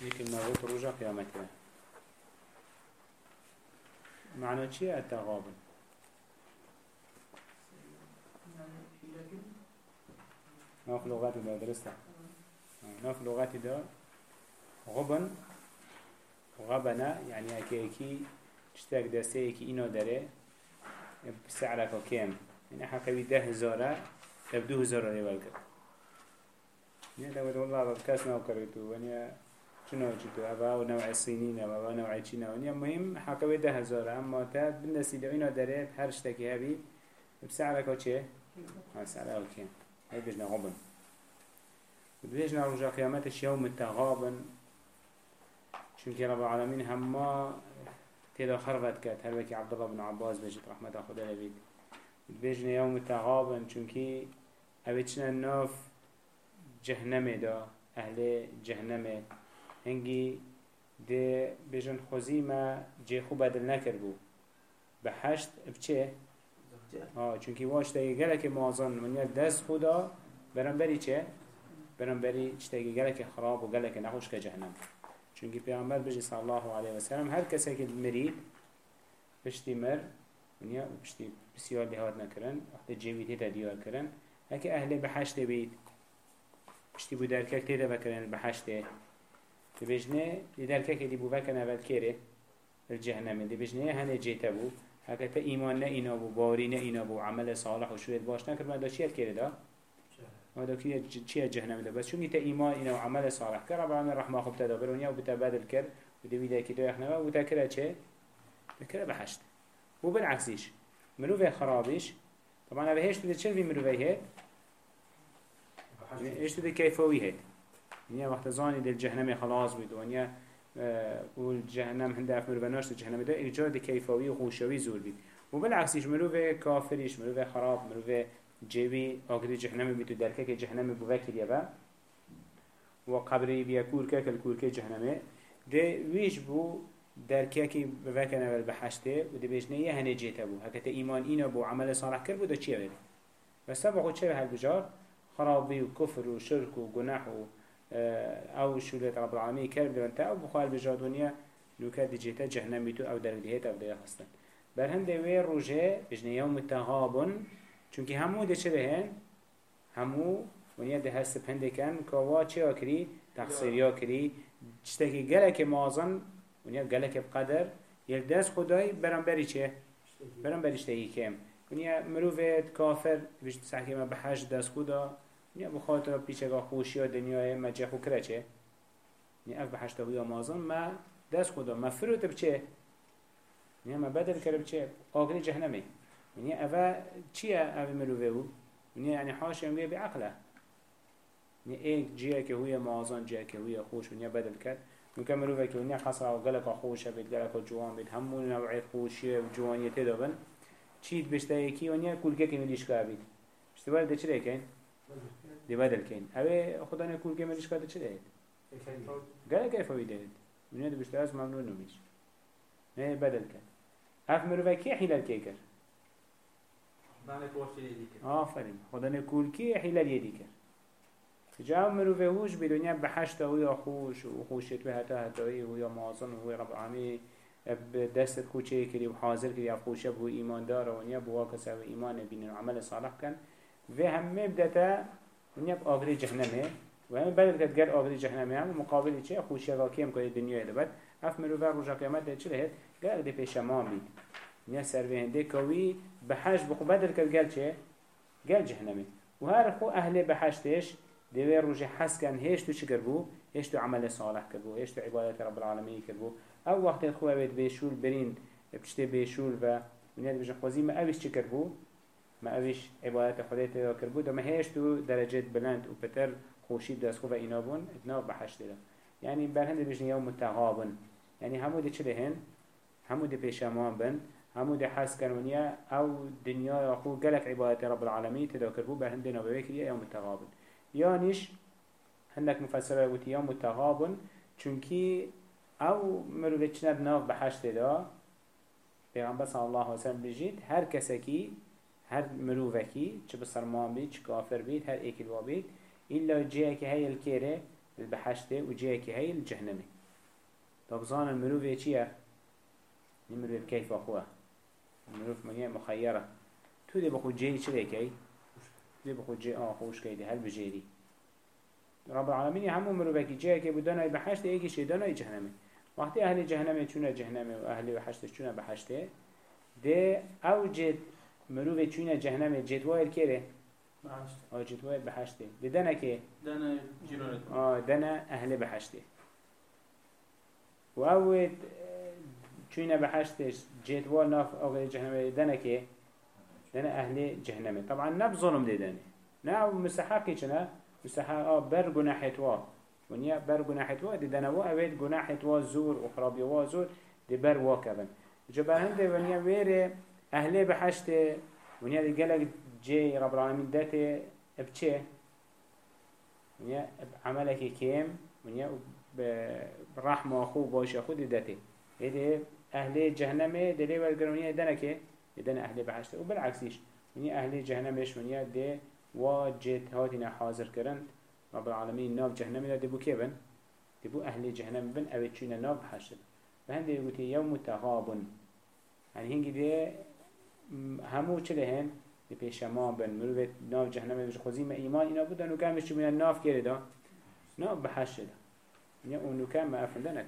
ما بيت رجع قيامته معنى شيء التغابن ناف لغات دا درسته. ناف لغات دا غبن غبنا يعني اكي اكي تشتاك دسته اكي اينو داره بسعرك كام يعني حقا ده هزاره تبدو هزاره ريوال كده يعني دا والله كاس ناو كريتو ونيا شنو جدو أبا ونوع الصينين أبا نوع تشينا ونيا مهم حكوا ده هزارة أما تا بالنسبة لإنه دارت هر شتكي هبي بسعرك وشيء ها سعرك وكين هاي بيجنا غبن بيجنا رجع قيامتش يوم التغابن چونك رب العالمين هما تيدا خربت كات هل عبد الله بن عباس بيجت رحمة خدا لبيت بيجنا يوم التغابن چونك أبيتشنا النوف جهنم دا أهل جهنم هنگی ده بجن خوزی ما جه خوب بدل نکر بو به هشت بچه؟ آه چونکی واش تایی گله که موازن من دست خودا برم بری چه؟ برم بری چتایی گله که خراب و گله که نخوش که جهنم چونکی پیامبر بجی صلی الله علیه و سلم هر کسی که مرید پشتی مر ونیا پشتی بسیار لحاظ نکرن وقتی جوید هیتا دیار کرن هکه اهل بحشت بید پشتی بودرکک تیدا بکرن دبجنه لدركه كدي بوفا كان أول كيره الجهنم دبجنه هنه جيته بو. تا إيمان نه اینا بو باري نه اینا بو عمل صالح وشويت باش نكر ما دا شيئت دا؟ ما دا كيه جهنم دا؟ بس شوني خب تا إيمان إنا وعمل صالح كره رب العالمين رحمه خبتا دا او بتواند كر و دویده که دو اخنوا و تکره چه؟ تکره بحشت و بالعکسیش مروفه خرابیش. طبعا اوه هشت ده چن منو مروفه هید؟ ايش ده کیفوی هید نیا وقت زانی دل جهنم خلاص بید و نیا و جهنم هنده افمر بناشت جهنم ده ایجاد کیفاوی و خوشوی زور بید. و بالعکسیش مروف کافریش مروف خراب مروف جیبی آگری جهنم بید و درکه که جهنم بو وکر با و قبری بیا کورکه کل کورکه جهنمه ده ویش بو درکه که بوکنه ول بحشته و ده بیشنه یه هنه جیتا بو. هکت ایمان اینا بو عمل صالح کرد بو ده چیه بید با خود چه هل بجار؟ خرابی و کفر و شرک و گناح و أو شولت رب العالمين كرب لونتا أو بخوال بجادونيا لوكا ديجيتا جهنم بيتو أو در دهيت أو ده هستن برهن دوي روجه بجن يوم التغابن چونكي همو ده چه دهن همو ونیا ده هست پنده کن کوا چه اکری تقصیریا کری چتکی گلک مازن ونیا گلک بقدر یل دست خدای برام بری چه برام بریش تهی کم ونیا مروفت کافر بجد سحکی ما بحج دست خدا نیا بخاطر پیچگاه خوشی و دنیای مجه خو کرده چه نیا اف بحشت هوی آمازن ما دست خدا ما فروت بچه نیا ما بدل کرده بچه آگری جهنمی نیا اوه چیه اوه مروه بو نیا یعنی حاش یمگه بعقله نیا ایک جیه که هوی مازن جیه که هوی خوش نیا بدل کرد ممکن مروه که نیا خسر و گلک خوشه بید گلک جوان بید همون نوعی خوشی و جوانیت دابن چید بشته یکی و نیا کلکه که ملیش که بید اشتباه ده چی کن؟ دی بدل کن اوه خدا نکول که مریش کرده چه دهید؟ گره که فوی دهید منید بشته از ممنون نمیش نه بدل کن اف مروفه کی حیلل که کر؟ آفرین خدا نکول کی حیلل یدی کر جا مروفه هوش بدنیا بحشت و یا خوش و خوشت به حتا حتایی و یا معاصن و رب العالمین دستت خوچه کری و حاضر کری اف خوشه بو ایمان دار و نیا بوا کسا و ایمان بین عمل صالح کن و همه بدتا ونیا آگری جهنمه و همه بدل کد گر آگری جهنمه هم مقابل چه خوشی راکی هم که دنیای لبد اف مروفه روژا قیامت چه لهت گر دی پیش ما بید نیا سر هنده کوی بحش بخو بدل کد گر چه گر جهنمه و هر خو أهل بحشتش دوی روژه حس کن هیش تو چه کربو هیش تو عمل صالح کربو هیش تو عبادت رب العالمین کربو أو وقت خواه بید بیشول برین بشته بیشول و ونیا بجن خوزی ما اوش چه کربو ما اوش عبادت خدای تدا کرد بود ما هیچ تو درجات بلند و پتر خوشی دست خوب اینا بون اتنا بحشت ده یعنی برهند بجن یوم متغابن یعنی همو ده چه هن همو ده پیشمان بن. همو ده حس کنونیا أو دنیا خو گلک عبادت رب العالمین تدا کرد بود برهند نبوه کریه یوم متغابن یانیش هندک مفسره بودی یوم متغابن چونکی أو مروه چند ناف بحشت ده پیغمبر صلی الله علیه وسلم بجید هر کسی هر مروفكي چه بسرمان بيت چه كافر بيت هر ايكل وابيت إلا که هاي الكيره البحشته وجيك هاي الجهنمي طب ظان المروف چيه المروف كيف أخوه المروف منيا مخيرة تو دي بخو جي چليكي دي بخو جي آه خوش كيدي هل بجيري رب العالمين همو مروفكي جيك بدنا بحشته ايكي شيدانا جهنمي وقت أهل جهنم چونه جهنم و أهل بحشت چونه بحشته ده أو جد مروف چونه جهنم جد واير كيره بحشت آه جد واير بحشته ده دنا كي دنا جيرانك آه دنا أهل بحشته و أو چونه بحشتش جد وال ناف أو جهنم دنا كي دنا أهل جهنم طبعا نب ظلم ده دنا نا مستحقي چنا مستحق آه بر گناحت واه ونیا بر گناحت وا دی دنوا اوید گناحت وا زور و خرابی وا زور دی بر وا کبن. جو هنده ونیا ویره أهل بحشت دی گلک جي رب العالمين داته بچه ونیا عملك كيم ونیا برحمة أخو باش أخو دي داته هذه أهل جهنم دلي والقرونية دنكه دنا أهل بحشت وبالعكسيش ونیا أهل جهنمش ونیا دي واجد هاتنا حاضر كرن رب العالمين ناف جهنم لا دبو كيبن دبو أهل جهنم بن أو تشينا ناف حشر فهندي يقول يوم تغابن. يعني هنجي دي همو چلهن دي پیشمان بن مروفت ناف جهنم بش خوزي ما إيمان إنا بودن وكامش چو من الناف كيري دا ناف بحشر يعني اونو كام ما أفن لنك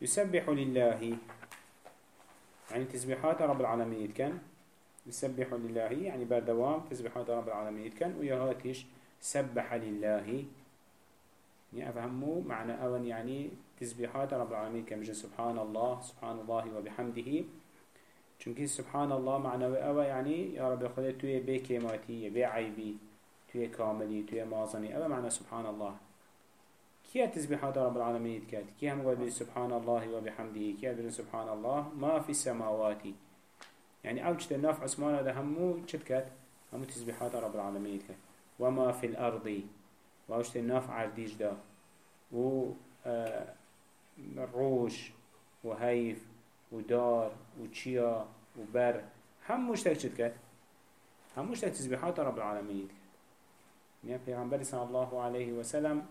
يسبح لله. يعني تسبيحات رب العالمين كان يسبح لله. يعني بردوام تسبيحات رب العالمين كان ويهاتش سبح لله. يعني أفهموا معنى أول يعني تسبيحات رب العالمين كان سبحان الله سبحان الله وبحمده. چونك سبحان الله معنى أول يعني يا رب خدا توي بي كيماتي بي عيبي توي كاملي توي مازني أول معنى سبحان الله. كي تسبيحات رب العالمين كات كي هم قال سبحان الله وبحمده؟ كي سبحان الله؟ ما في السماوات. يعني أوجد الناف عثمان هذا همو شتكت همو تسبيحات رب العالمين كت وما في الأرض. وأوجد الناف عرديج دا. و آه، روش وهيف ودار وشيا وبر هم مشتك شتكت هم مشتك تسبيحات رب العالمين يعني پیغمبر صلى الله عليه وسلم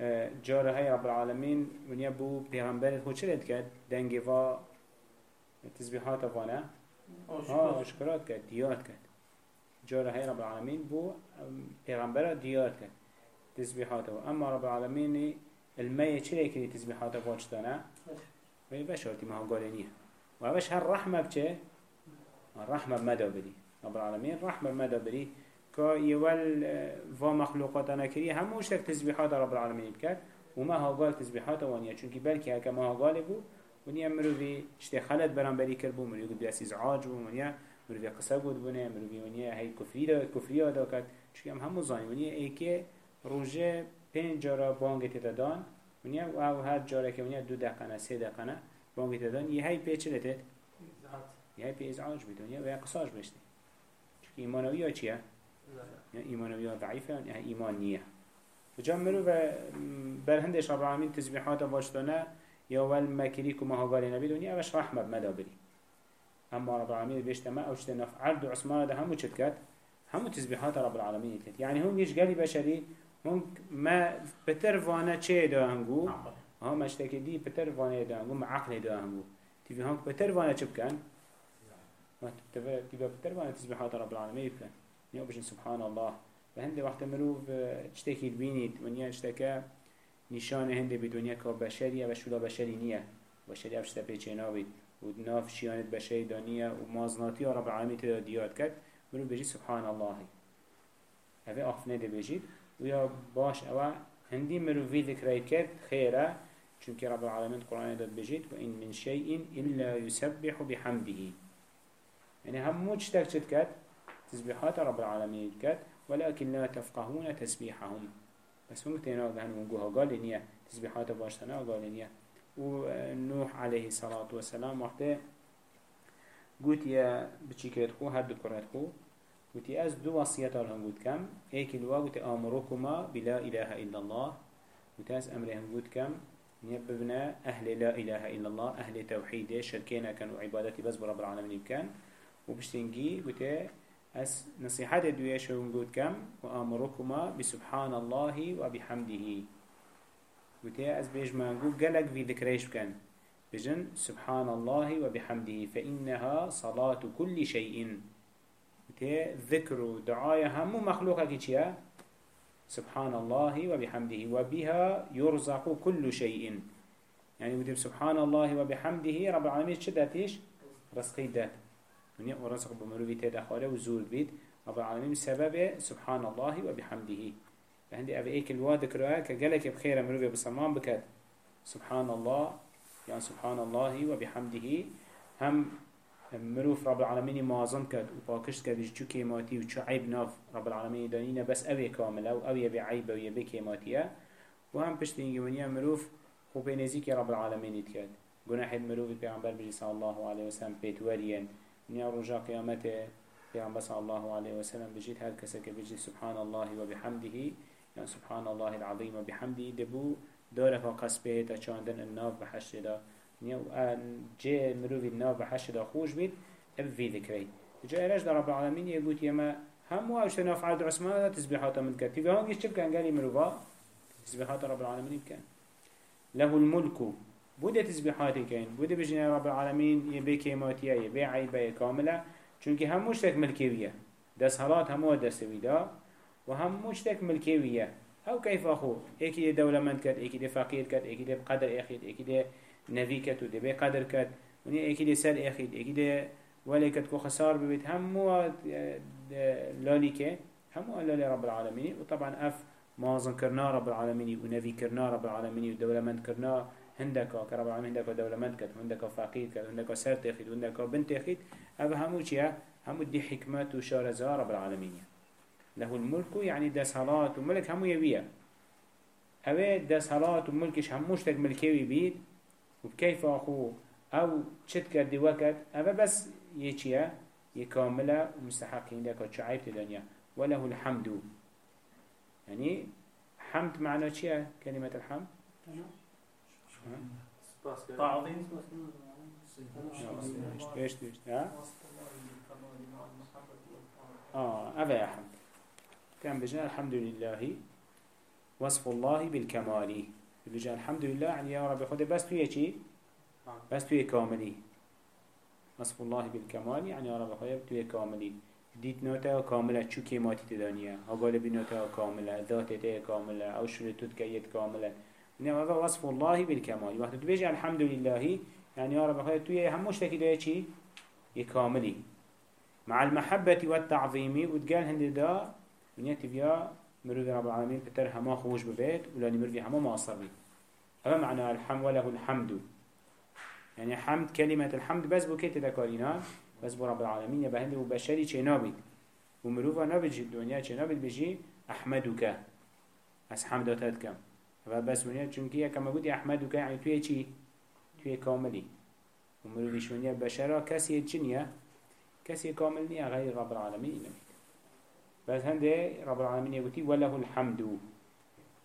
آه، جاره هاي رب العالمين ونیا بو پیغمبر خود چه کرد؟ دنگی و تسبيحات فانا ها اشكرات كد ديات كد جارة هاي رب العالمين بو پیغمبر ديات كد تسبيحات اما رب العالمين المية چلي كري تسبيحات فاجتانا وي بشارتي ما هو قالينيه وهاش هر رحمة بچه الرحمة بمدى بدي رب العالمين رحمة بمدى بدي كا يوال فا مخلوقاتنا كري هموش تك تسبيحات رب العالمين بكت وما هو قال تسبيحات وانيا چونك بلكي هكا ما هو قال بو ونیا مروی شتی خلط برانبری کرد بو مروی گفت بیاسی زعاج بو ونیا مروی قصه بود بونه مروی ونیا هی کفری دا کفری دا کرد چون هم همو زانی ونیا ای که روزه پنج جارا بانگ تدان ونیا و او هر جاره که ونیا دو دقیقه سه دقیقه بانگ تدان یه هی پیچ لتت یه هی پی ازعاج بود ونیا و یا قصاج بشتی چون ایمانوی ها چیه؟ یا ایمانوی ها ضعیفه یا ایمان نیه جام مرو و برهندش رب العالمین تسبیحات واشتانه يا ول مكري كما هو قال النبي دنيا باش رحمة أما رب العالمين بيشت ما أو شتنا عرض عثمان ده همو شتكات همو تسبيحات رب العالمين كت يعني هم يش قالي بشري هم ما بتر فانا چه ده هنگو؟ ها مشتكي دي بتر فانا ده هنگو مع عقل ده هنگو. تيجي هم بتر فانا چه بكن ما تبى تبى بتر فانا تسبيحات رب العالمين بكن يوم بشن سبحان الله. فهند وقت مروف تشتكي البينيت ونيا اشتكى نشان هنده به دنیا که بشریه و شولا بشری نیه. بشری افشتا پیچه ناوید و ناف شیانت بشری دانیه و مازناتی رب العالمین تدا دیاد کرد. برو بجید سبحان الله اوه آفنه ده بجید. و یا باش اوه هندی مروفی ذکرای کرد خیره چونکه رب العالمین قرآن داد بجید. و این من شیء الا يسبح بحمده. يعني هم مجتك شد كد تسبيحات رب العالمين كد ولكن لا تفقهون تسبيحهم بس هم تينا قهن ونقوها قال نية تسبيحات باشتنا قال نية ونوح عليه الصلاة والسلام وقته قلت يا بچيكت خو هر دو كرات خو. قلت از دو وصيات لهم قلت كم؟ ايك الوا قلت آمركما بلا إله إلا الله. قلت از أمرهم قلت كم؟ نيببنا أهل لا إله إلا الله أهل توحيد شركينا كانوا عبادتي بس برب العالمين كان وبشتنجي قلت أس نصيحة دوية شو نقول كم؟ وأمركما بسبحان الله وبحمده. وتي أس بيج ما نقول قلق في ذكريش كان. بجن سبحان الله وبحمده فإنها صلاة كل شيء. وتي ذكر دعاية هم مخلوقة كي سبحان الله وبحمده وبها يرزق كل شيء. يعني وتي سبحان الله وبحمده رب العالمين شدتش رزقي دات ونيا ورزق بمروي تدا خاله وزور بيت. رب العالمين سبب سبحان الله وبحمده. عندي أبي إيك الواد كراه كجلك بخير مروي بسمان بكت سبحان الله يعني سبحان الله وبحمده. هم مروف رب العالمين معظم كد وباكش كد جو كيماتي وشو عيب ناف رب العالمين دانينا بس أبي كاملة أو أبي عيب أو يبي كيماتية وهم بشتين ونيا مروف خو بينزيك رب العالمين يتكد جناح المروف بيعمل بجي صلى الله عليه وسلم بيت وريان نيا رجا قيامته بيعمل صلى الله عليه وسلم بجيت هر كسك بجي سبحان الله وبحمده يعني سبحان الله العظيم وبحمده دبو داره قصبه تشاندن الناف بحشت دا. نيا وان جي مروف الناف بحشت دا خوش بيت في ذكري جاء رجل رب العالمين يقول يما هم واش نافع درسما تسبيحات من كتي فهون يشتب كان قال مروفا تسبيحات رب العالمين كان له الملك بوده تسبيحاتي كين بوده بجنة رب العالمين يبي كيماتيا يبي عيبه كاملة چونك هم مشتك ملكيوية دس هلات همو دستويدا وهم مشتك ملكيوية أو كيف اخو ايكي دي دولة من كد ايكي دي فقير كد ايكي دي بقدر اخيد ايكي دي نبي كد ودي بقدر كد وني ايكي دي سر اخيد ايكي دي ولي كد كو خسار ببيت همو لالي كي همو لالي رب العالمين وطبعا اف مازن كرنا رب العالمين ونبي كرنا رب العالمين ودولة من كرنا هندك كرب العالمين هندك دولمند كد هندك فقير كد هندك سر تخيد هندك بنت تخيد أبا همو چيا همو دي حكمت وشارزها رب العالمين له الملك يعني ده صلاة وملك همو أبا ده صلاة وملكش هموش تك ملكيوي بيد وبكيف أخو؟ أو چت كردي وقت؟ أبا بس يچيا يكاملة ومستحقين لك وشعيب الدنيا وله الحمد. يعني حمد معنى چيا كلمة الحمد؟ تعظيم إيش إيش ها آه أبا يا حمد كان بجنا الحمد لله وصف الله بالكمال. بجنا الحمد لله يعني يا رب خده بس تويه چي بس تويه كاملي وصف الله بالكمال يعني يا رب خده تويه كاملي ديت نوتا كاملة شو كيماتي تدانيا أقول بنوتا كاملة ذات كاملة أو شرطت كيت كاملة إنما هذا وصف الله بالكمال وقت تبيجي الحمد لله يعني يا رب خير توي هم مشتكي ده شيء يكاملي مع المحبة والتعظيم وتقال هند دا من يتبيا مرود رب العالمين بتر هما خوش ببيت ولا نمرد هما ما أصري هذا معنى الحمد وله الحمد؟ يعني حمد كلمة الحمد بس بكيت ذكرنا بس برب العالمين يبقى هند وبشري شيء نابد ومروفا نابد الدنيا شيء نابد بيجي أحمدك. أس حمداتك بس ونیا چونکه کما گویی احمد و که یعنی توی چی توی کاملی و مرویش ونیا بشرا چنیه کسی کامل نیه غیر رب العالمین نمید بس هنده رب العالمین يقولي وله الحمد.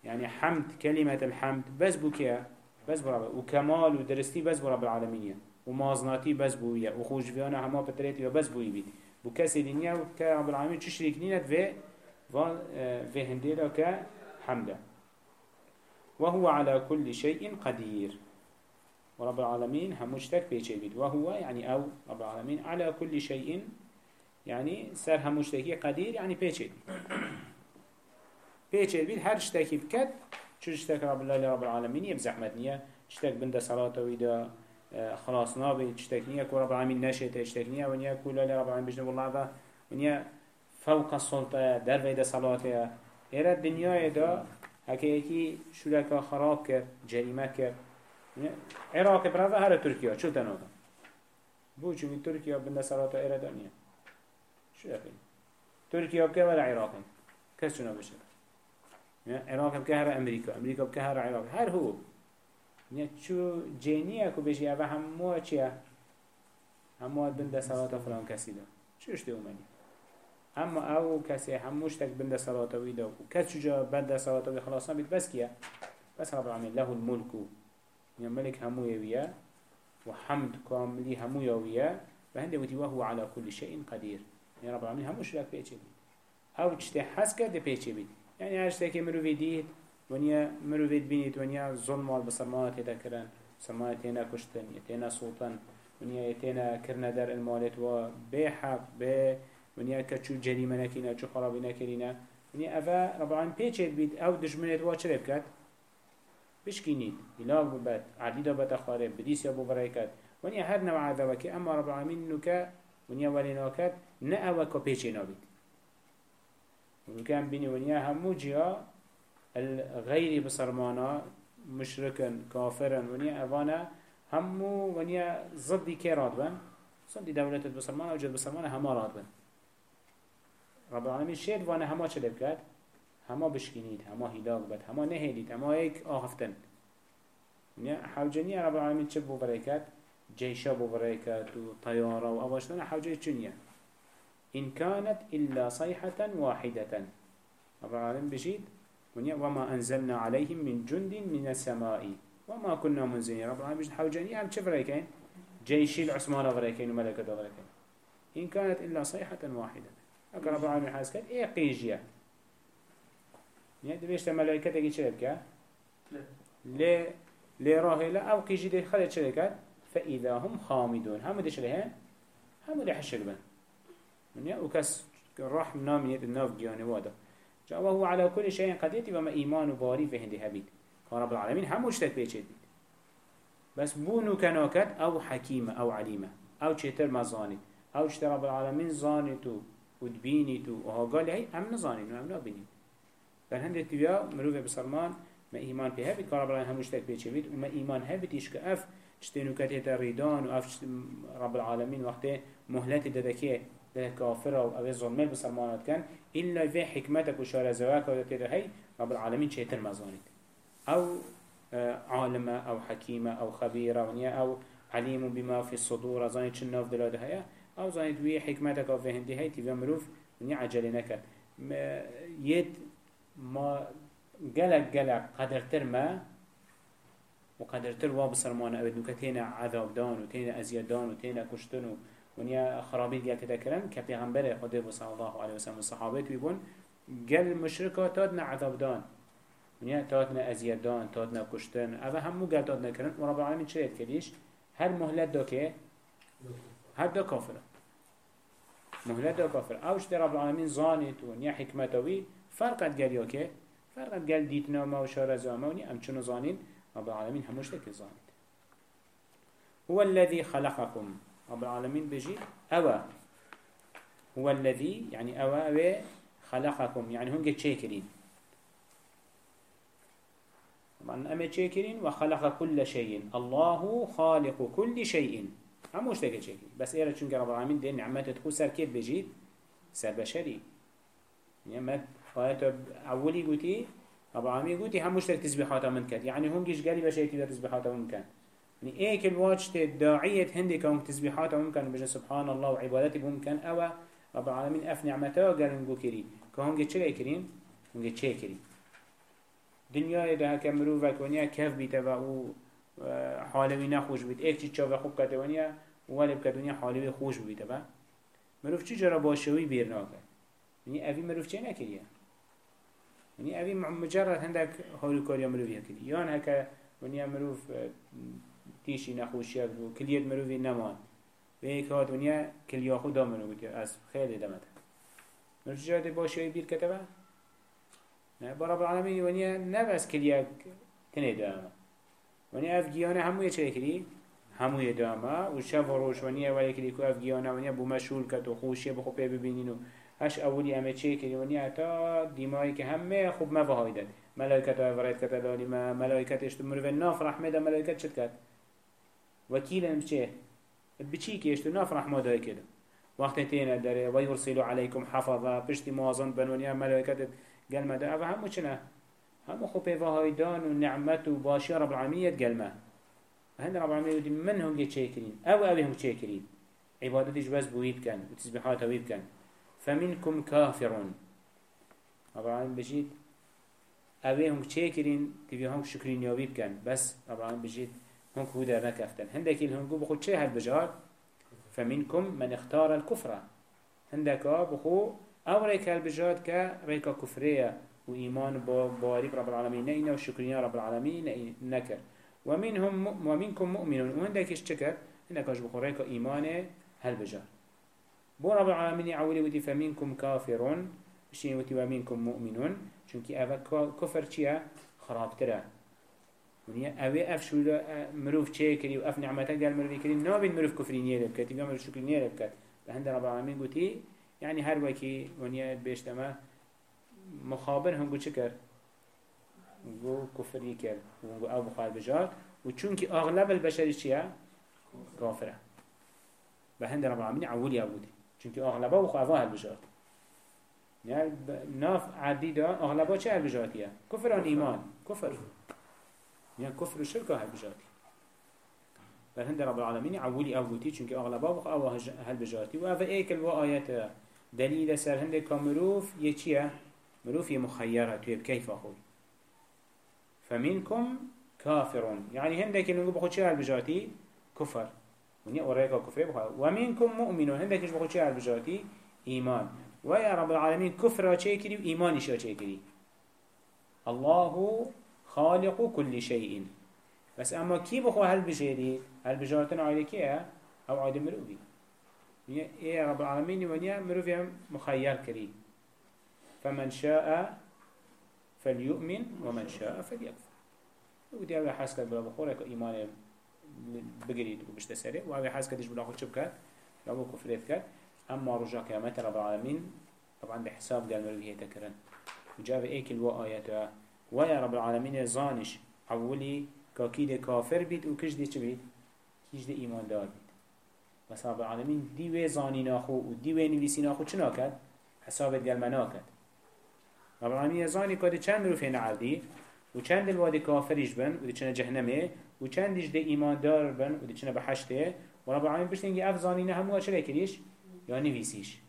يعني حمد كلمة الحمد بس بكيا بس برب وكمال ودرستي بس برب العالمين. ومازناتي بس بويا وخوش فيانا هما بتريتي بس بوي بيت وكسي دنيا وكرب العالمين تشريك نينت في في هنديلا كحمده وهو على كل شيء قدير. ورب العالمين همشتك بيشي بيد وهو يعني أو رب العالمين على كل شيء يعني سر همشتكي قدير يعني بيشي بيشي بيد هر اشتكي بكت شو اشتك رب الله رب العالمين يبزحمت نية اشتك بند صلاة ويدا خلاص نابي اشتك نية كو رب العالمين نشيت اشتك نية ونيا كل رب العالمين بجنب الله ونيا فوق السلطة در ويدا صلاة إيرا الدنيا دا هكي يكي شركا خراب كر جريمة كر عراق برافا هر تركيا شو تنوغا بو چونكي تركيا بند صلاة إيرا دانيا شو يقين تركيا بكه ولا عراق؟ شنو بشر؟ عراق بكه هر أمريكا. أمريكا بكه هر عراق. هر هو؟ يعني شو جينيا كو بيجي أبا همو چيا همو بند صلاة فلان كسي دا شو اشتو مني اما أو کسی هموش تک بند صلاتوی دا و کسی جا بند صلاتوی خلاص نبید؟ بس کیا؟ بس رب العالمين له الملك يعني ملك همو يويا وحمد كاملي همو يويا فهند وتي وهو على كل شيء قدير يعني رب العالمين. هم مشرك بيتش بيت أو تشتي حس كده بيتش بيت يعني هر شتى كمرو فيديت ونيا مرو فيد بينيت ونيا ظلم والبصرمات هدا كران بصرمات هنا كشتن يتينا سلطان ونيا يتينا كرنا در المالت و بحق ب ونيا كتشو جريمة نكينا كتشو خرابي نكرينا ونيا أفا رب العالمين بيتش بيت أو دجمنت وا چرب كات بشكينيت إلاغ ببات عديدة بتخارب بديس يابو بريكات ونيا هر نوع ذوك أما رب العالمين نكا ونيا وليناكات نأوك بيتش نابيت ونكا بيني ونيا همو جيا الغير بصرمانا مشركا كافرا ونيا أفانا همو ونيا ضدي كي رادبن ضدي دولة بصرمانا وجد بصرمانا هما رادبن رب العالمين شيد وأنا هما چلب كات هما بشكينيد هما هلاك بد هما نهيديد هما هيك آخفتن حوجنية رب العالمين چب بو بريكات جيشا بو بريكات وطيارة وأواشتنا حوجي چنية إن كانت إلا صيحة واحدة. رب العالمين بجيد. وما أنزلنا عليهم من جند من السماء. وما كنا منزلين. رب العالمين بجيد. حوجنية هم چه بريكين؟ جيشي العثمان بريكين وملكة بريكين. إن كانت إلا صيحة واحدة. أكا رب العالمين حاسس كان إيه قيجيا. يعني دبيشت ملائكة تجي شركة ليه ليه راهلا أو قيجي دي خلت شركة فإذا هم خامدون. هم دي شرهن هم دي حشربن من يا وكس راح نام يد الناف جياني وادا. جاء وهو على كل شيء قدير وما إيمان باري في هندي كان رب العالمين هم مشتك بيشيد بس بونو كناكت أو حكيمة أو عليمة أو تشتر مزاني أو تشتر رب العالمين زانتو ودبينيتو وها قال هي هم نزانين وهم نابينين بل هنده تبيا مروفه بسرمان ما إيمان به هبت كان رب العالمين هم مشتك بيشيد وما إيمان هبت يشك أف تشتينو كتيتا ريدان وأف رب العالمين وقته مهلت ددكيه ده كافر أو أبي ظلمه بسرمانات كان إلا في حكمتك وشارع زواك ودتير هاي رب العالمين شيتر مزانيت أو عالمة أو حكيمة أو خبيرة ونيا أو عليم بما في الصدور زاني تشناف دلاد هيا أو زاني دوي حكمتك أو فهندي هاي تبي مروف ونيا عجل نكت يد ما قلق قلق قدرتر ما وقدرتر واب سرمان أبد نكتينا عذاب دان وتينا أزياد دان وتينا كشتن ونیا خرابی دیگه تدا کردن که پیغمبر خدا و صلی الله علیه و سلم صحابه بیبون گل مشرکا تاد نه عذاب دان ونیا تاد نه ازیاد دان تاد نه کشتن اوه همو گل تاد نکردن و رب العالمین چه کردیش هر مهلت که هر دا کافره مهلت دا کافر اوش در رب العالمین زانیت و نیا حکمتوی فرقت یا که فرقت گل دیتنا ما و شارزا ما و نیا همچنو زانین. رب العالمین هموش تک زانید هو الذي خلقكم. رب العالمين بيجي أوا هو الذي يعني أوا خلقكم. يعني هم قد شاكرين. طبعا أما شاكرين؟ وخلق كل شيء. الله خالق كل شيء. هم مش تكي شاكرين. بس إيرا چونك رب العالمين دي نعمات تخو سر كيف بيجي؟ سر بشري. يعني ما آيات أولي قوتي رب العالمين قوتي هم مش تسبيحاتها من كد يعني هم جيش قالي بشيء تسبيحاتها من كد يعني ايك الواجت داعية هندي كون تسبيحات ممكن بجن سبحان الله وعبادتي ممكن أو رب العالمين أف نعمته قال نقول كري كون جت شيء كرين هم جت شيء كرين دنيا ده كمرو وكونيا كيف بيتبع و حالوي نخوش بيت. ايك تشوف خوب كتونيا ولی بکدونیا حالی خوش بوده با. مروف چی جرا باشوی بیر ناکه یعنی اوی مروف چه نکریه؟ یعنی اوی مجرد هندک حالی کاریا مروفی کردی. یان هکه ونیا مروف تیشی نخوشیت بو کلیت مروی نمان یک هات ونیا کلیا خود دامنو بود از خیلی دمت. مروف جاده باشه بیر کتبه. نه براب العالمین ونیا نه بس کلیا تنه دامه. ونیا اف گیانه هموی چه کری هموی دامه. و شب و روش ونیا ولی کلی که اف گیانه ونیا بو مشغول کت و خوشیه بخو پی ببینین و اش اولی همه چه کری ونیا تا دیمایی که همه خوب ما وهایدن ملائکت ها ورایت کت لالی ما ملائکت اشتو مروی ناف رحمه دا ملائکت شد کت وكيلا بچه بچي كيشتو ناف رحمه داي كده وقت تينا داره ويرسلوا عليكم حفظا بشتي موازن بنونيا ملائكة قال ما ده همو چنا همو خو بيفاهايدان ونعمت وباشي رب العالمين قال ما هن رب العالمين يقول من هم يتشاكرين أو أو هم يتشاكرين عبادتش بس بويد كان وتسبيحات ويد كان فمنكم كافرون. رب العالمين بجيت اوه هم تشاكرين تبي هم شكرين يويد كان بس رب العالمين بجيت هنك هو در نكفتن هندك الهنگو بخود چه هل بجار فمنكم من اختار الكفر هندك بخو أو ريك البجاد كا ريكا كفرية وإيمان باريك رب العالمين نئنا وشكرين رب العالمين نكر ومنهم ومنكم مؤمنون. وهندك اشتكر هندك اش بخو ريكا إيمان هالبجاد بو رب العالمين يعولي ودي فمنكم كافرون شين ودي ومنكم مؤمنون چونكي أفا كفر چيا خرابتره ونیا اوه اف شولا مروف چه کری و اف نعمتا گل مروفی کری نابین مروف کفری نیره بکد یا مروف نیره بکد به هند رب العالمین گوتی يعني هر وكي ونيا بيشتما مخابر هنگو چه كر هنگو كفري كر هنگو أو بخار بجار و چونك اغلب البشر چيه كافره بهند رب العالمين عولي عبودي چونك اغلبه بخار البجار يعني ناف عدي دا اغلبه چه البجارتيه كفر عن ايمان كفر يعني كفر الشركة هالبجارتي فهند رب العالمين عولي أبوتي چونك أغلبه بخ أو هالبجارتي وهذا إيكل وآيات دليل سر هند كمروف يچيه مروف مخيرة تويب كيف أخوي فمنكم كافرون يعني هندك اللي بخو چه هالبجارتي كفر ونيا أوريكا كفر بخو ومنكم مؤمنون هندك اللي بخو چه هالبجارتي إيمان ويا رب العالمين كفر چه كري وإيمان شو چه كري الله خالق كل شيء بس اما كي بخو هل بجيري هل بجارتنا عايدة كيه أو عايدة مروبي إيه رب العالمين ونيا مروبي مخير كري فمن شاء فليؤمن ومن شاء فليكفر ودي اوه حاسكت بلا بخورك ايمان بقريد وبشتسري وهذا حاسكت إيش بلا خود شبكت لابو كفريت كت أما رجع قيامت رب العالمين طبعا بحساب قال مروبي هي تكرن. وجاب ايكل وآياته ويا رب العالمين زانش أولي كاكيد كافر بيت وكش دي چه بيت كيش دي إيمان دار بيت. بس رب العالمين دي وي زاني ناخو ودي وي نويسي ناخو چه ناكد حسابت قلما ناكد رب العالمين زاني كده چند مروفين عردي و چند الوادي كافرش بن؟ و دي چنه جهنمه؟ و چندش دي إيمان دار بن و دي چنه بحشته و رب العالمين بشتنگي اف زانينه همو چه لكريش یا نویسیش.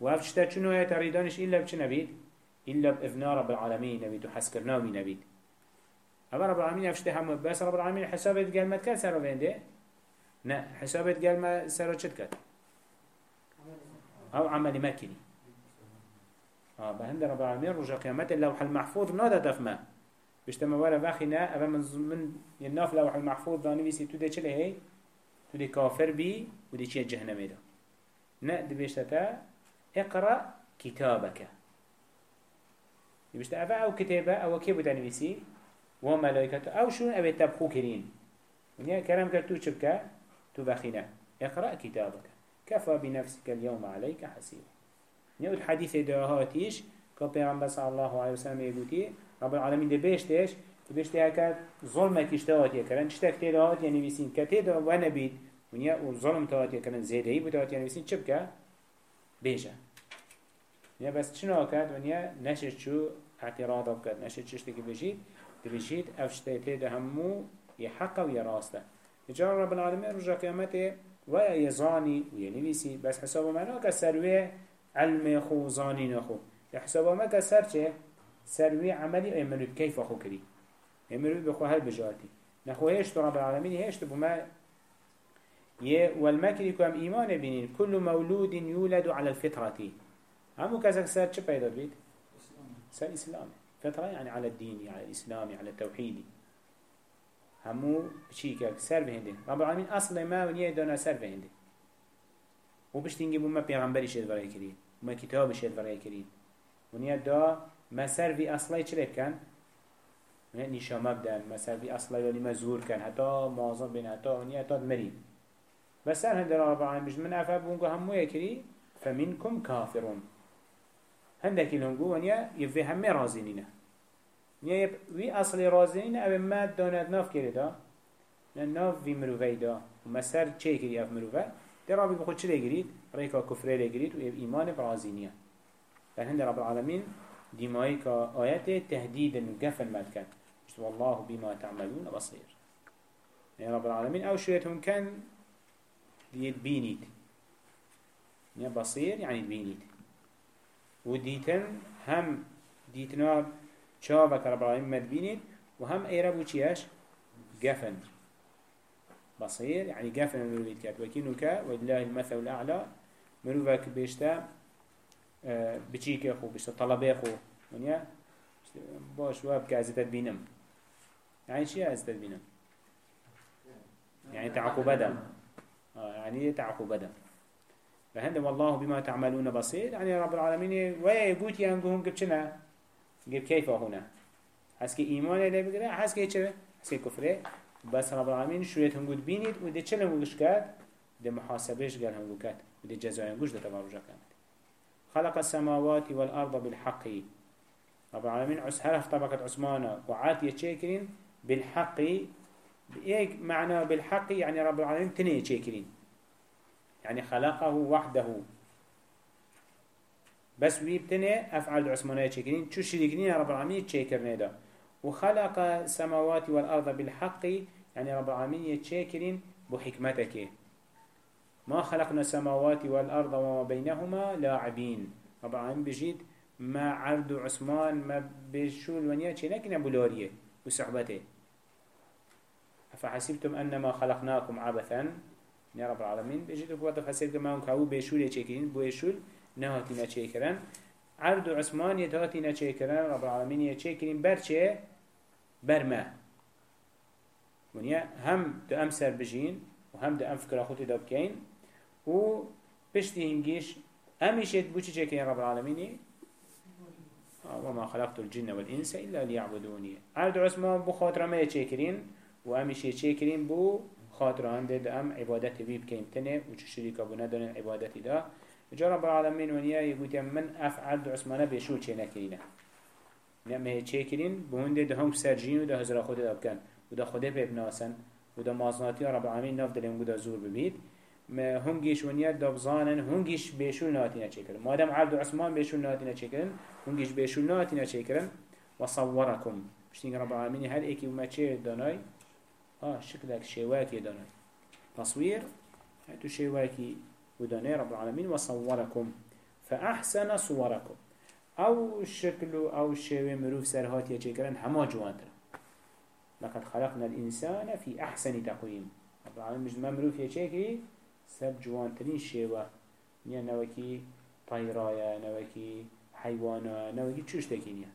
و اف چتا چونو هيت ريدانش إلا بچه نبید؟ إلا بإذن رب العالمين نبيد وحسكرناوي نبيد أما رب العالمين أفشته هم بس رب العالمين حسابت ما تكال سر وينده نا حسابت ما سر وشت أو عمل مكني آه بهند رب العالمين رجع قيامته اللوح المحفوظ نادا تفما بيشتما ولا باخنا أبا من من يناف لوح المحفوظ داني بيسي تودي چله هي؟ تودي كافر بي ودي چيه جهنم دا نا دبيشتتا اقرأ كتابك. يبشت أفا أو كتابة أو كيبو تنويسي وملائكته أو شون أبي تبخو كرين. ونيا كلام كرتو شبكة تبخينا اقرأ كتابك. كفى بنفسك اليوم عليك حسيبا. نيو الحديث دهاتيش كبيران صلى الله عليه وسلم يقولي رب العالمين ده بيشتش بيشتي هكا ظلمك اشتهات يكرن اشتك تيدهات يعني بيسين كتيده ونبيد ونيا وظلم تهات يكرن زيدهي بتهات يعني بيسين شبكة بيجا نيا بس شنو كات ونيا نشش شو اعتراض بكت نشد چشتكي بجيد تبجيد افشتيته ده همو يحقه ويراسته جار رب العالمين رجع قيامته ويا يزاني وينويسي بس حسابه معناه كسروي علم خو زاني نخو. حسابه ما كسر چه؟ سروي عملي امرو كيف آخو كري امرو بخو هل بجارتي نخو هشت رب العالمين هشت بما يه والمكري كم إيمان بنين كل مولود يولد على الفطرة همو كذا سر چه پیدا بید؟ سر إسلام. فترة يعني على الدين على الإسلام على التوحيد همو بشيكك سر بهنده. رب العالمين أصلا ما ونيه دانا سر بهنده. وبشتنجي بما پیغمبری شد ورای کرید بما کتاب شد ورای کرید ونیا دا ما سر في أصلا چه کن ونیا نشامه بدن ما سر في أصلا يعني مزور كان حتى معظم بين حتى ونیا حتى مريد بس سر هندر رب العالمين من أفا بونكو همو يكري فمنكم كافرون هندك لونجو ونيا يفي همه رازينينه نيا يب وي أصل رازينينه أبي ما دانت ناف كريدا ناف في مروفي دا. ومسار چه كري أف مروفي در ربي بخود چه لگرید؟ ريكا كفره لگرید و إيمان برازينيه فهند رب العالمين ديماي كا آيات تهديد قفل مدكن والله بما تعملون بصير. يعني رب العالمين. أو شويتهم كان يتبينيد يعني بصير يعني تبينيد وديتن هم ديتنا شابك رب العالمين مدبينين وهم ايربو چياش قفن بصير يعني قفن الوليد كات وكينك ولله المثل الأعلى. مروفك بيشتا بچيك خو بيشتا طلبه خو ونيا باش واب كازتت بينم يعني شيء ازتت بينم يعني تعقوب دم يعني تعقوب دم فهند والله بما تعملون بصير يعني رب العالمين ويا يقول يانقوهم كبشنا قب كيف هنا حسكي إيمان اللي بقرأ حسكي چه حسكي كفره بس رب العالمين شوية هم قد بينيد وده چه لهم كات ده محاسبش قال هم كات وده جزاء ينقوش ده تبارجا كانت خلق السماوات والأرض بالحق. رب العالمين عس هرف طبقة عثمانة وعات يتشكرين بالحق. بإيه معنى بالحق يعني رب العالمين تني يتشكرين يعني خلقه وحده. بس ويبتني أفعال عثمانية يتشكرين شو شريكين رب العالمين؟ يتشكرين ده وخلق السماوات والأرض بالحق. يعني رب العالمين يتشكرين بحكمتك. ما خلقنا السماوات والأرض وما بينهما لاعبين. رب العالمين ما عرض عثمان ما بشول ونيا چه نكنا بولاريه وصحبته. أفحسبتم أنما خلقناكم عبثا؟ يا رب العالمين. بجيت قوات فحسبتم ما هو بشول يچكين بوشول نهاتنا چكرن عرض عثمان يتهاتنا چكرن رب العالمين يچكين برچه برما ونيا هم دو أمسر بجين وهم دو أم فكرة خوتي دابكين و بشتي هنجيش أمشيت بوچي چكين رب العالمين وما خلقت الجن والإنس إلا ليعبدوني. عبد عثمان بو خاطر ما يتشكرين وأمش يتشكرين بو خاطر عند أم عبادتي بيب كيمتنه وشريك أبو ندن عبادتي دا. جا رب العالمين ونيا يقول من أفعل عثمان بيشو چه نكرينه نعم يتشكرين بهنده ده هم سرجين وده هزرا خود دابكن وده خوده ببناسن. وده مازناتي رب العالمين نفدل يمقو ده زور ببيد ما هنگیش ونیا دبزانن هنگیش بیشول ناتی نچه کرن مادم عبد عثمان بیشول ناتی نچه کرن هنگیش بیشول ناتی نچه کرن وصوركم بشتين رب العالمين هل ايكي وما چه داناي آه شكلك شواكي داناي تصوير هاتو شواكي وداناي رب العالمين وصوركم فأحسن صوركم أو شكل أو شوي مروف سرهات يچه کرن هما جوانتر. لقد خلقنا الإنسان في أحسن تقويم رب العالمين مش مروف يچه سر جوانترین شیوه نیا نوکی طیرایا نوکی حیوانا نوکی چوش تکینیه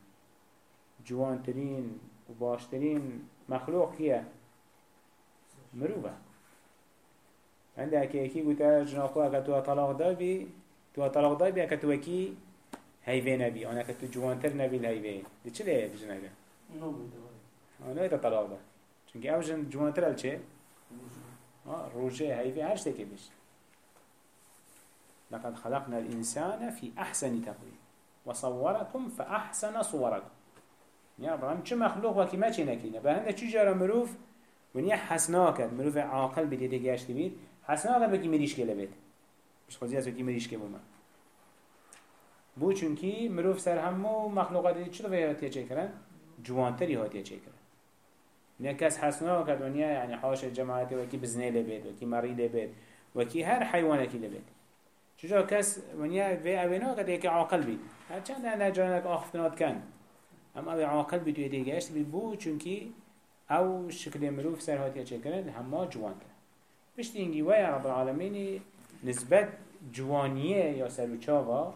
جوانترین و باشترین مخلوق کیه مروبه عند اکی اکی گوته جناخو اگه تو طلاق دا بی تو طلاق دا بی اگه تو اکی هیوه نبی آن اگه تو جوانتر نبی الهیوه دی چه لیه بجنه اگه؟ آنه ایتا طلاق دا چونکه أو جن جوانتر ال چه؟ روجه هيفي هر شتكي بيش لقد خلقنا الإنسان في أحسن تقويم وصوركم فأحسن صوركم. يا برام چه مخلوق وكي ما چه نكينا بهنده چه جارا مروف؟ ونیا حسناکت مروف عاقل بدیده گشت بید. حسناکت بکی مریش که لبید مش خوزی از مریش که بومن بو چونکی مروف سر همو مخلوقات چه دو هاتیه چه کرن؟ جوانتری چه کرن نكاس حسنا وكاد ونيا يعني حاش الجماعة وكي بزني لبيت وكي مريض لبيت وكي هر حيوان كي لبيت. شجع كاس ونيا في أبينا وكاد يكي عاقل بي هرچند أنا جانك آخفتنات كان. أما أبي عاقل بي تو يدي گشت بي بو چونكي أو شكل مروف سر هاتيا چكرن هما جوان كان بشت إنجي ويا رب العالمين نسبت جوانية يا سر وچاوا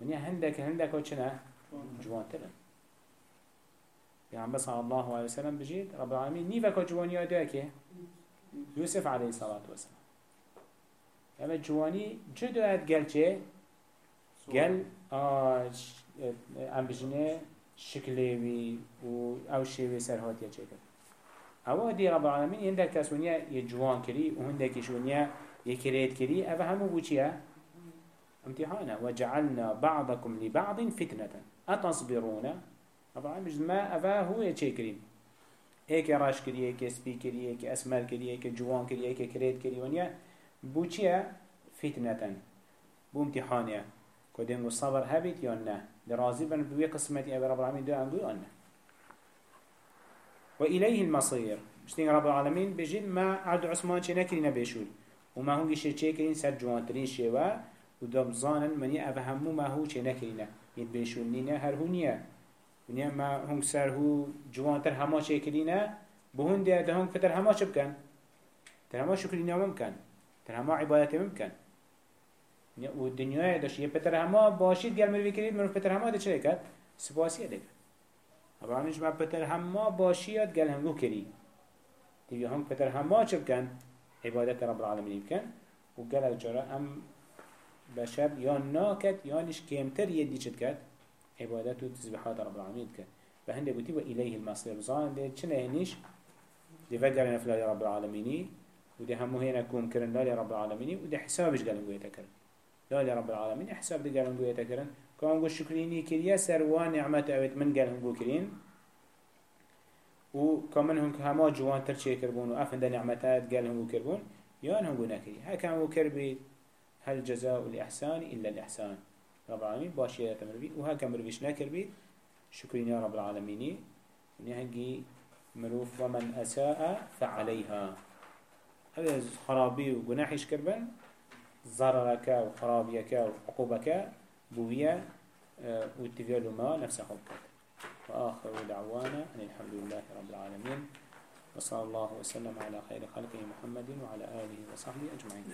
ونيا هندك هندك وچنا جوان ترن يعني صلى الله عليه وسلم بجيت رب العالمين نيفا كجواني أداك يوسف عليه الصلاة والسلام. يعني جواني جدو أد چه قال آه ام بجنه شكله بي و أو شيوه سرهات يا چه أو دي رب العالمين هندك كسونيا يجوان كري وهندك شونيا يكريت كري أو همو بوچيا امتحانا. وجعلنا بعضكم لبعض فتنة. أتصبرون؟ طبعا مش ما أفا هو كريم هيك راش كري هيك سبي كري هيك أسمر كري هيك جوان كري هيك كريت كري ونيا بوچيا فتنة بو امتحانيا كدين الصبر هبت يا نه لرازي بن بوي قسمتي أبي رب العالمين دو أنقول أنه وإليه المصير مشتين رب العالمين بجد ما عبد عثمان چه نكرين بيشول وما هو شيء چه سر جوانترين شوا زانن مني أفهمو ما هو چه نكرين يد ونیا ما هنگ سر هو جوان تر همه چه کلینه بهون ده ده هنگ فتر همه چه بکن تر همه شکری نام ممکن تر همه عبادت ممکن و دنیای داشت یه پتر همه باشید گل مروی کرید مروف پتر همه ده چه کرد؟ سپاسیه ده رب العالمین ما پتر همه باشید گل هنگو کرید دیگه هم پتر همه چه بکن؟ عبادت رب العالمین بکن و گل جرا ام بشر یا ناکد یا نش کمتر یدی چد کد عبادت و تسبیحات رب العالمین کد و هنده بودی و الیه المصیر بزان ده چنه هنیش دي فقر نفلا رب العالمين ودي همو هنا كوم كرن لا رب العالمين ودي حسابش قالن قوية تكرن لا رب العالمين حساب دي قالن قوية تكرن كان قول شكريني كريا سروان نعمة أويت من قالن قو كرين. وكمان هم هما جوان ترشي كربون وأفن نعمتات قالن قو كربون يان هم قو هكا هم كربي هل جزاء الإحسان إلا الإحسان؟ رب العالمين باشي تمر بي وهكا مربيش نكر بي شكرين يا رب العالمين. ونهجي مروف ومن أساء فعليها. هذا خرابي وجناحش كربن ضررك وخرابيك وعقوبك بويا آه، واتفيالو ما نفس خلقك. وآخر دعوانا أن الحمد لله رب العالمين. وصلى الله وسلم على خير خلقه محمد وعلى آله وصحبه أجمعين.